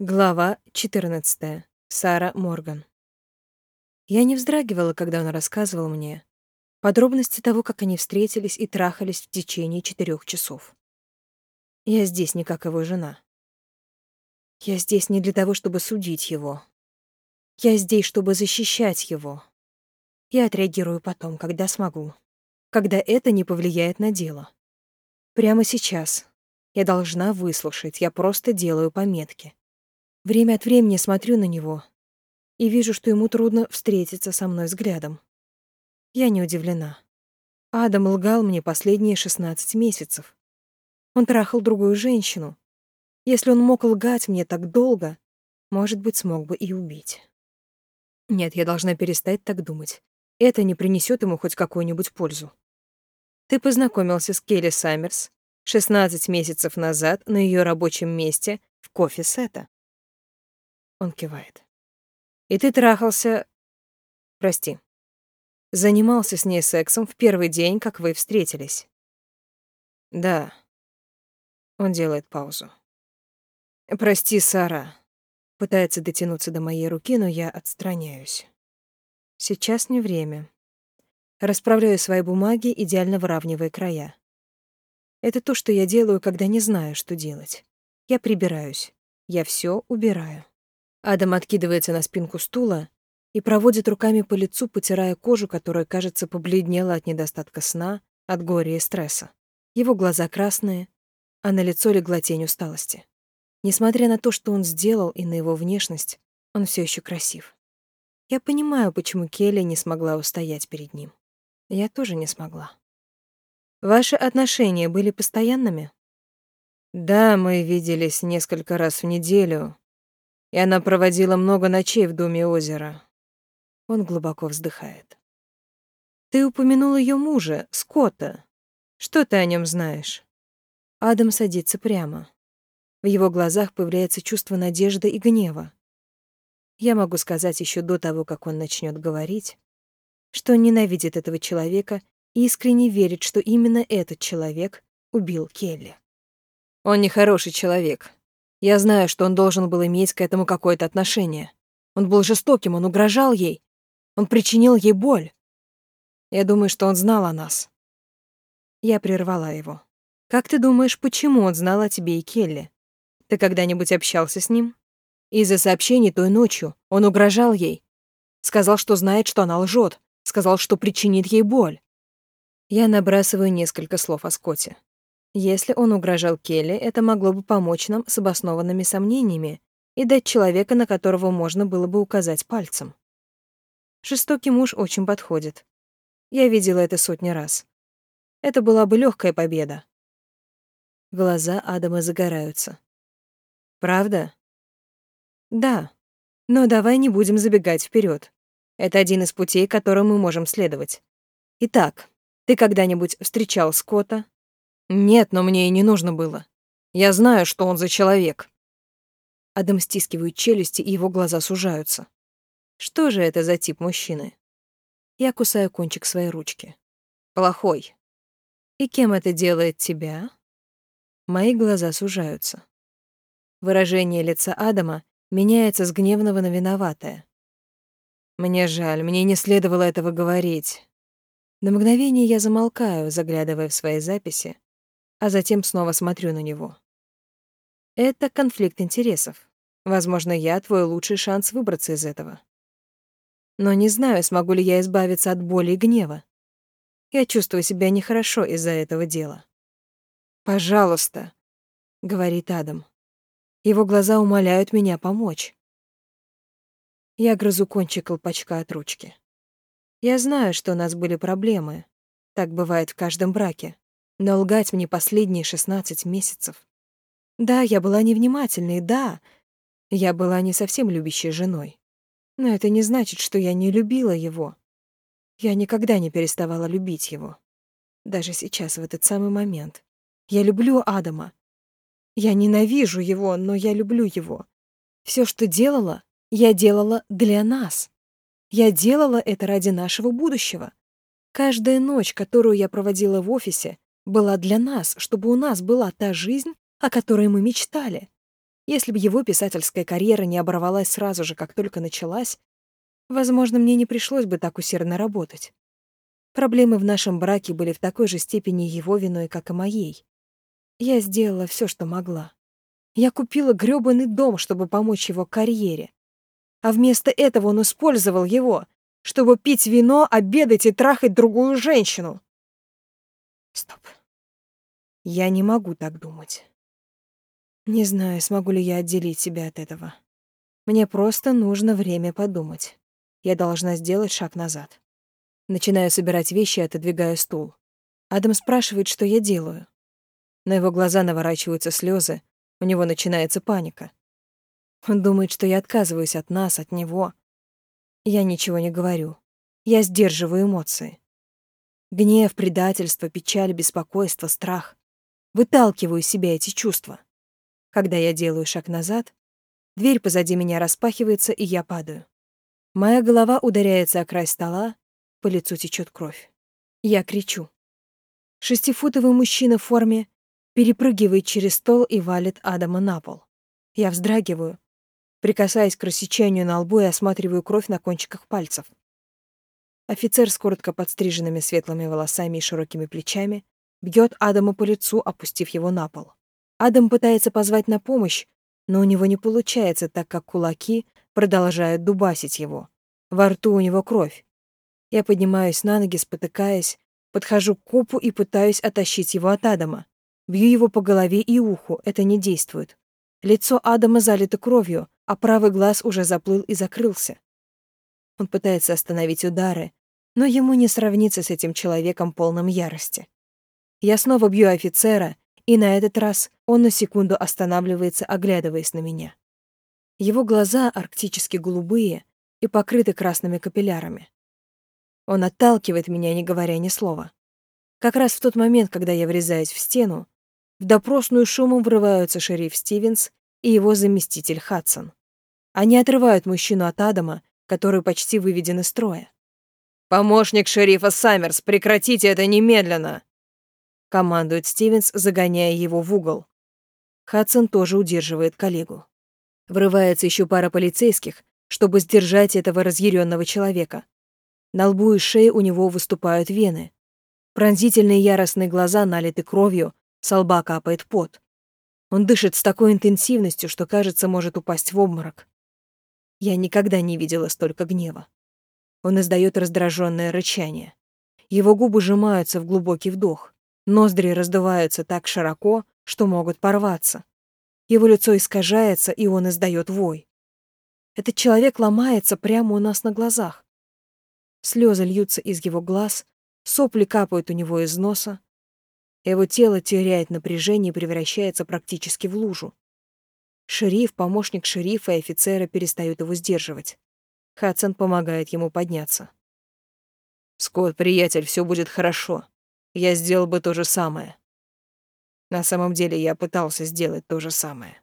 Глава 14. Сара Морган. Я не вздрагивала, когда он рассказывал мне подробности того, как они встретились и трахались в течение четырех часов. Я здесь не как его жена. Я здесь не для того, чтобы судить его. Я здесь, чтобы защищать его. Я отреагирую потом, когда смогу. Когда это не повлияет на дело. Прямо сейчас. Я должна выслушать, я просто делаю пометки. Время от времени смотрю на него и вижу, что ему трудно встретиться со мной взглядом. Я не удивлена. Адам лгал мне последние 16 месяцев. Он трахал другую женщину. Если он мог лгать мне так долго, может быть, смог бы и убить. Нет, я должна перестать так думать. Это не принесет ему хоть какую-нибудь пользу. Ты познакомился с Келли Саммерс 16 месяцев назад на ее рабочем месте в кофе Сета. Он кивает. И ты трахался... Прости. Занимался с ней сексом в первый день, как вы встретились. Да. Он делает паузу. Прости, Сара. Пытается дотянуться до моей руки, но я отстраняюсь. Сейчас не время. Расправляю свои бумаги, идеально выравнивая края. Это то, что я делаю, когда не знаю, что делать. Я прибираюсь. Я все убираю. Адам откидывается на спинку стула и проводит руками по лицу, потирая кожу, которая, кажется, побледнела от недостатка сна, от горя и стресса. Его глаза красные, а на лицо легла тень усталости. Несмотря на то, что он сделал, и на его внешность, он все еще красив. Я понимаю, почему Келли не смогла устоять перед ним. Я тоже не смогла. Ваши отношения были постоянными? Да, мы виделись несколько раз в неделю, и она проводила много ночей в доме озера. Он глубоко вздыхает. Ты упомянул ее мужа, Скотта. Что ты о нем знаешь? Адам садится прямо. В его глазах появляется чувство надежды и гнева. Я могу сказать еще до того, как он начнет говорить, что он ненавидит этого человека и искренне верит, что именно этот человек убил Келли. Он нехороший человек, я знаю, что он должен был иметь к этому какое-то отношение. Он был жестоким, он угрожал ей. Он причинил ей боль. Я думаю, что он знал о нас. Я прервала его. Как ты думаешь, почему он знал о тебе и Келли? Ты когда-нибудь общался с ним? Из-за сообщений той ночью он угрожал ей. Сказал, что знает, что она лжет. Сказал, что причинит ей боль. Я набрасываю несколько слов о Скотте. Если он угрожал Келли, это могло бы помочь нам с обоснованными сомнениями и дать человека, на которого можно было бы указать пальцем. Жестокий муж очень подходит. Я видела это сотни раз. Это была бы легкая победа. Глаза Адама загораются. Правда? Да. Но давай не будем забегать вперед. Это один из путей, которым мы можем следовать. Итак, ты когда-нибудь встречал Скотта, нет, но мне и не нужно было. Я знаю, что он за человек. Адам стискивает челюсти, и его глаза сужаются. Что же это за тип мужчины? Я кусаю кончик своей ручки. Плохой. И кем это делает тебя? Мои глаза сужаются. Выражение лица Адама меняется с гневного на виноватое. Мне жаль, мне не следовало этого говорить. На мгновение я замолкаю, заглядывая в свои записи, а затем снова смотрю на него. Это конфликт интересов. Возможно, я твой лучший шанс выбраться из этого. Но не знаю, смогу ли я избавиться от боли и гнева. Я чувствую себя нехорошо из-за этого дела. «Пожалуйста», — говорит Адам. Его глаза умоляют меня помочь. Я грызу кончик колпачка от ручки. Я знаю, что у нас были проблемы. Так бывает в каждом браке но лгать мне последние 16 месяцев. Да, я была невнимательной, да, я была не совсем любящей женой. Но это не значит, что я не любила его. Я никогда не переставала любить его. Даже сейчас, в этот самый момент. Я люблю Адама. Я ненавижу его, но я люблю его. Все, что делала, я делала для нас. Я делала это ради нашего будущего. Каждая ночь, которую я проводила в офисе, была для нас, чтобы у нас была та жизнь, о которой мы мечтали. Если бы его писательская карьера не оборвалась сразу же, как только началась, возможно, мне не пришлось бы так усердно работать. Проблемы в нашем браке были в такой же степени его виной, как и моей. Я сделала все, что могла. Я купила грёбаный дом, чтобы помочь его карьере. А вместо этого он использовал его, чтобы пить вино, обедать и трахать другую женщину. Я не могу так думать. Не знаю, смогу ли я отделить себя от этого. Мне просто нужно время подумать. Я должна сделать шаг назад. Начинаю собирать вещи и отодвигаю стул. Адам спрашивает, что я делаю. На его глаза наворачиваются слезы, у него начинается паника. Он думает, что я отказываюсь от нас, от него. Я ничего не говорю. Я сдерживаю эмоции. Гнев, предательство, печаль, беспокойство, страх. Выталкиваю из себя эти чувства. Когда я делаю шаг назад, дверь позади меня распахивается, и я падаю. Моя голова ударяется о край стола, по лицу течет кровь. Я кричу. Шестифутовый мужчина в форме перепрыгивает через стол и валит Адама на пол. Я вздрагиваю, прикасаясь к рассечению на лбу и осматриваю кровь на кончиках пальцев. Офицер с коротко подстриженными светлыми волосами и широкими плечами бьет Адама по лицу, опустив его на пол. Адам пытается позвать на помощь, но у него не получается, так как кулаки продолжают дубасить его. Во рту у него кровь. Я поднимаюсь на ноги, спотыкаясь, подхожу к купу и пытаюсь оттащить его от Адама. Бью его по голове и уху, это не действует. Лицо Адама залито кровью, а правый глаз уже заплыл и закрылся. Он пытается остановить удары, но ему не сравниться с этим человеком полным ярости. Я снова бью офицера, и на этот раз он на секунду останавливается, оглядываясь на меня. Его глаза арктически голубые и покрыты красными капиллярами. Он отталкивает меня, не говоря ни слова. Как раз в тот момент, когда я врезаюсь в стену, в допросную шумом врываются шериф Стивенс и его заместитель Хадсон. Они отрывают мужчину от Адама, который почти выведен из строя. «Помощник шерифа Саммерс, прекратите это немедленно!» Командует Стивенс, загоняя его в угол. Хадсон тоже удерживает коллегу. Врывается еще пара полицейских, чтобы сдержать этого разъяренного человека. На лбу и шее у него выступают вены. Пронзительные яростные глаза налиты кровью, с лба капает пот. Он дышит с такой интенсивностью, что, кажется, может упасть в обморок. Я никогда не видела столько гнева. Он издает раздраженное рычание. Его губы сжимаются в глубокий вдох. Ноздри раздуваются так широко, что могут порваться. Его лицо искажается, и он издает вой. Этот человек ломается прямо у нас на глазах. Слезы льются из его глаз, сопли капают у него из носа. Его тело теряет напряжение и превращается практически в лужу. Шериф, помощник шерифа и офицера перестают его сдерживать. Хадсон помогает ему подняться. «Скотт, приятель, все будет хорошо я сделал бы то же самое. На самом деле я пытался сделать то же самое.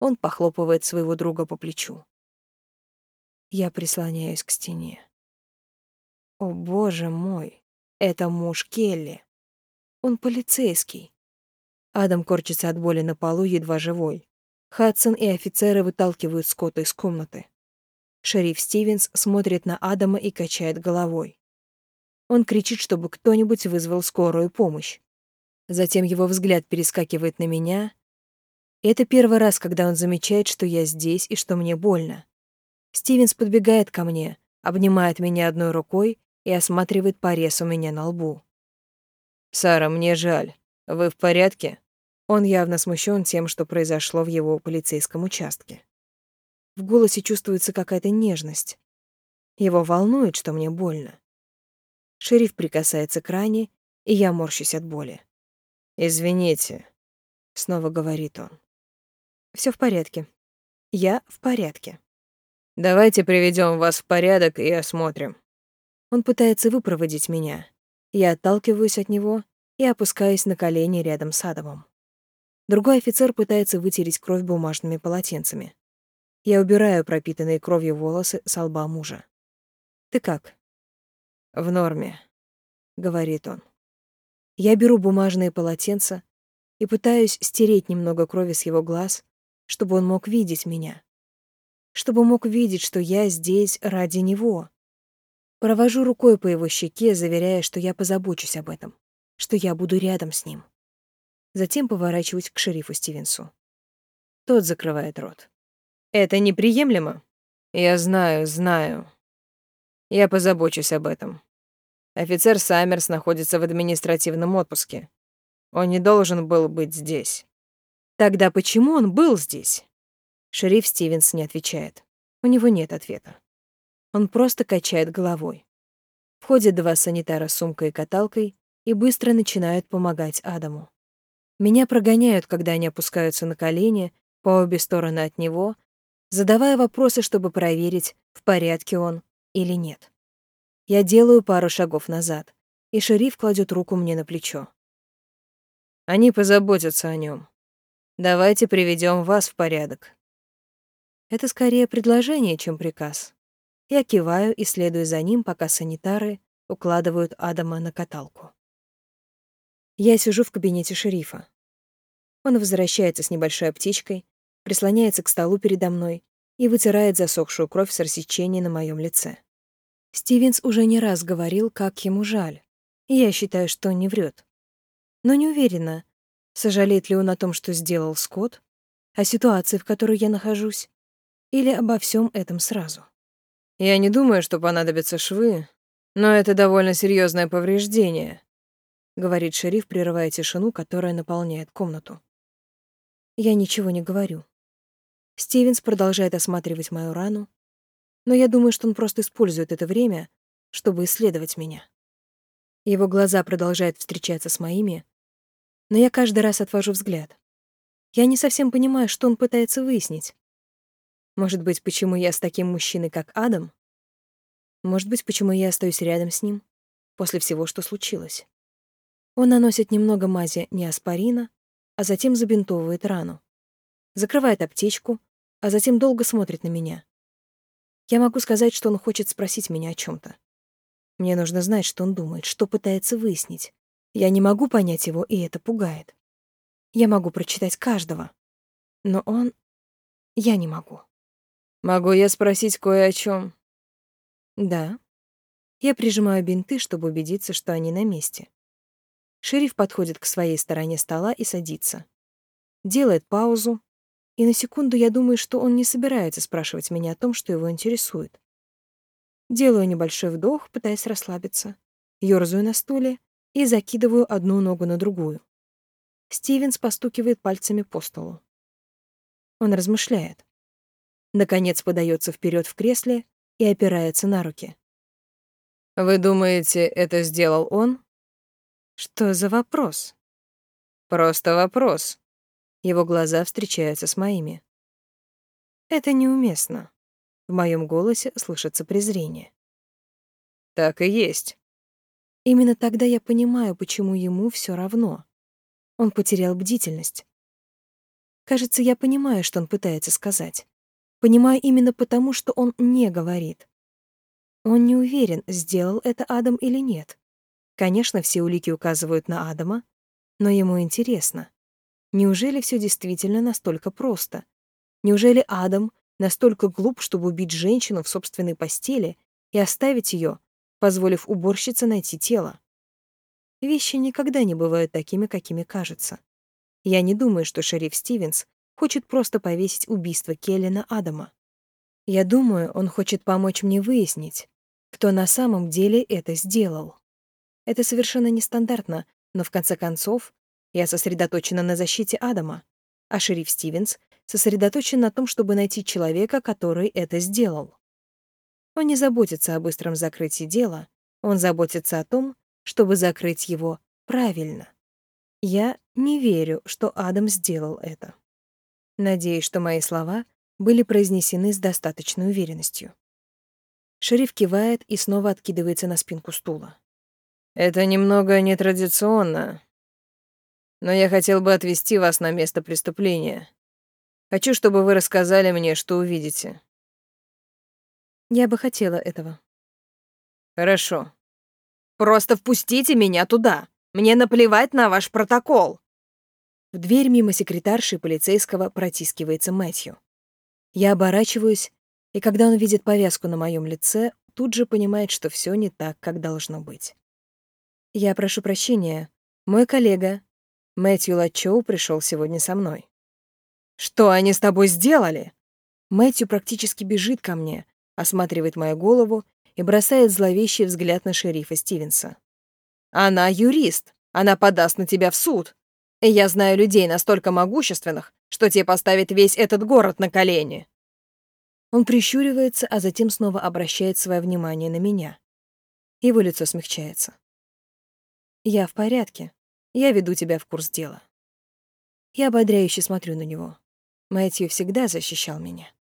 Он похлопывает своего друга по плечу. Я прислоняюсь к стене. О, боже мой, это муж Келли. Он полицейский. Адам корчится от боли на полу, едва живой. Хадсон и офицеры выталкивают Скотта из комнаты. Шериф Стивенс смотрит на Адама и качает головой. Он кричит, чтобы кто-нибудь вызвал скорую помощь. Затем его взгляд перескакивает на меня. Это первый раз, когда он замечает, что я здесь и что мне больно. Стивенс подбегает ко мне, обнимает меня одной рукой и осматривает порез у меня на лбу. «Сара, мне жаль. Вы в порядке?» Он явно смущен тем, что произошло в его полицейском участке. В голосе чувствуется какая-то нежность. Его волнует, что мне больно. Шериф прикасается к ране, и я морщусь от боли. «Извините», — снова говорит он. Все в порядке. Я в порядке. Давайте приведем вас в порядок и осмотрим. Он пытается выпроводить меня. Я отталкиваюсь от него и опускаюсь на колени рядом с Адамом. Другой офицер пытается вытереть кровь бумажными полотенцами. Я убираю пропитанные кровью волосы с лба мужа. «Ты как?» «В норме», — говорит он. Я беру бумажные полотенца и пытаюсь стереть немного крови с его глаз, чтобы он мог видеть меня. Чтобы мог видеть, что я здесь ради него. Провожу рукой по его щеке, заверяя, что я позабочусь об этом, что я буду рядом с ним. Затем поворачиваюсь к шерифу Стивенсу. Тот закрывает рот. «Это неприемлемо?» «Я знаю, знаю. Я позабочусь об этом. Офицер Саммерс находится в административном отпуске. Он не должен был быть здесь». «Тогда почему он был здесь?» Шериф Стивенс не отвечает. У него нет ответа. Он просто качает головой. Входят два санитара с сумкой и каталкой и быстро начинают помогать Адаму. Меня прогоняют, когда они опускаются на колени по обе стороны от него, задавая вопросы, чтобы проверить, в порядке он или нет. Я делаю пару шагов назад, и шериф кладет руку мне на плечо. Они позаботятся о нем. Давайте приведем вас в порядок. Это скорее предложение, чем приказ. Я киваю и следую за ним, пока санитары укладывают Адама на каталку. Я сижу в кабинете шерифа. Он возвращается с небольшой аптечкой, прислоняется к столу передо мной и вытирает засохшую кровь с рассечения на моем лице. Стивенс уже не раз говорил, как ему жаль, я считаю, что он не врет. Но не уверена, сожалеет ли он о том, что сделал Скотт, о ситуации, в которой я нахожусь, или обо всем этом сразу. Я не думаю, что понадобятся швы, но это довольно серьезное повреждение, говорит шериф, прерывая тишину, которая наполняет комнату. Я ничего не говорю. Стивенс продолжает осматривать мою рану, но я думаю, что он просто использует это время, чтобы исследовать меня. Его глаза продолжают встречаться с моими, но я каждый раз отвожу взгляд. Я не совсем понимаю, что он пытается выяснить. Может быть, почему я с таким мужчиной, как Адам? Может быть, почему я остаюсь рядом с ним после всего, что случилось? Он наносит немного мази неоспорина, а затем забинтовывает рану. Закрывает аптечку, а затем долго смотрит на меня. Я могу сказать, что он хочет спросить меня о чем то Мне нужно знать, что он думает, что пытается выяснить. Я не могу понять его, и это пугает. Я могу прочитать каждого, но он... Я не могу. Могу я спросить кое о чем? Да. Я прижимаю бинты, чтобы убедиться, что они на месте. Шериф подходит к своей стороне стола и садится. Делает паузу, и на секунду я думаю, что он не собирается спрашивать меня о том, что его интересует. Делаю небольшой вдох, пытаясь расслабиться, ёрзаю на стуле и закидываю одну ногу на другую. Стивенс постукивает пальцами по столу. Он размышляет. Наконец подается вперед в кресле и опирается на руки. «Вы думаете, это сделал он?» «Что за вопрос?» «Просто вопрос. Его глаза встречаются с моими. Это неуместно. В моем голосе слышится презрение. Так и есть. Именно тогда я понимаю, почему ему все равно. Он потерял бдительность. Кажется, я понимаю, что он пытается сказать. Понимаю именно потому, что он не говорит. Он не уверен, сделал это Адам или нет. Конечно, все улики указывают на Адама, но ему интересно. Неужели все действительно настолько просто? Неужели Адам настолько глуп, чтобы убить женщину в собственной постели и оставить ее, позволив уборщице найти тело? Вещи никогда не бывают такими, какими кажутся. Я не думаю, что шериф Стивенс хочет просто повесить убийство Келли на Адама. Я думаю, он хочет помочь мне выяснить, кто на самом деле это сделал. Это совершенно нестандартно, но в конце концов я сосредоточена на защите Адама, а шериф Стивенс сосредоточен на том, чтобы найти человека, который это сделал. Он не заботится о быстром закрытии дела, он заботится о том, чтобы закрыть его правильно. Я не верю, что Адам сделал это. Надеюсь, что мои слова были произнесены с достаточной уверенностью. Шериф кивает и снова откидывается на спинку стула. «Это немного нетрадиционно, но я хотел бы отвезти вас на место преступления. Хочу, чтобы вы рассказали мне, что увидите». Я бы хотела этого. Хорошо. Просто впустите меня туда. Мне наплевать на ваш протокол. В дверь мимо секретарши полицейского протискивается Мэтью. Я оборачиваюсь, и когда он видит повязку на моем лице, тут же понимает, что все не так, как должно быть. Я прошу прощения. Мой коллега, Мэтью Лачоу, пришел сегодня со мной. «Что они с тобой сделали?» Мэтью практически бежит ко мне, осматривает мою голову и бросает зловещий взгляд на шерифа Стивенса. «Она юрист. Она подаст на тебя в суд. И я знаю людей настолько могущественных, что те поставят весь этот город на колени». Он прищуривается, а затем снова обращает свое внимание на меня. Его лицо смягчается. «Я в порядке. Я веду тебя в курс дела». Я ободряюще смотрю на него. Мэтью всегда защищал меня.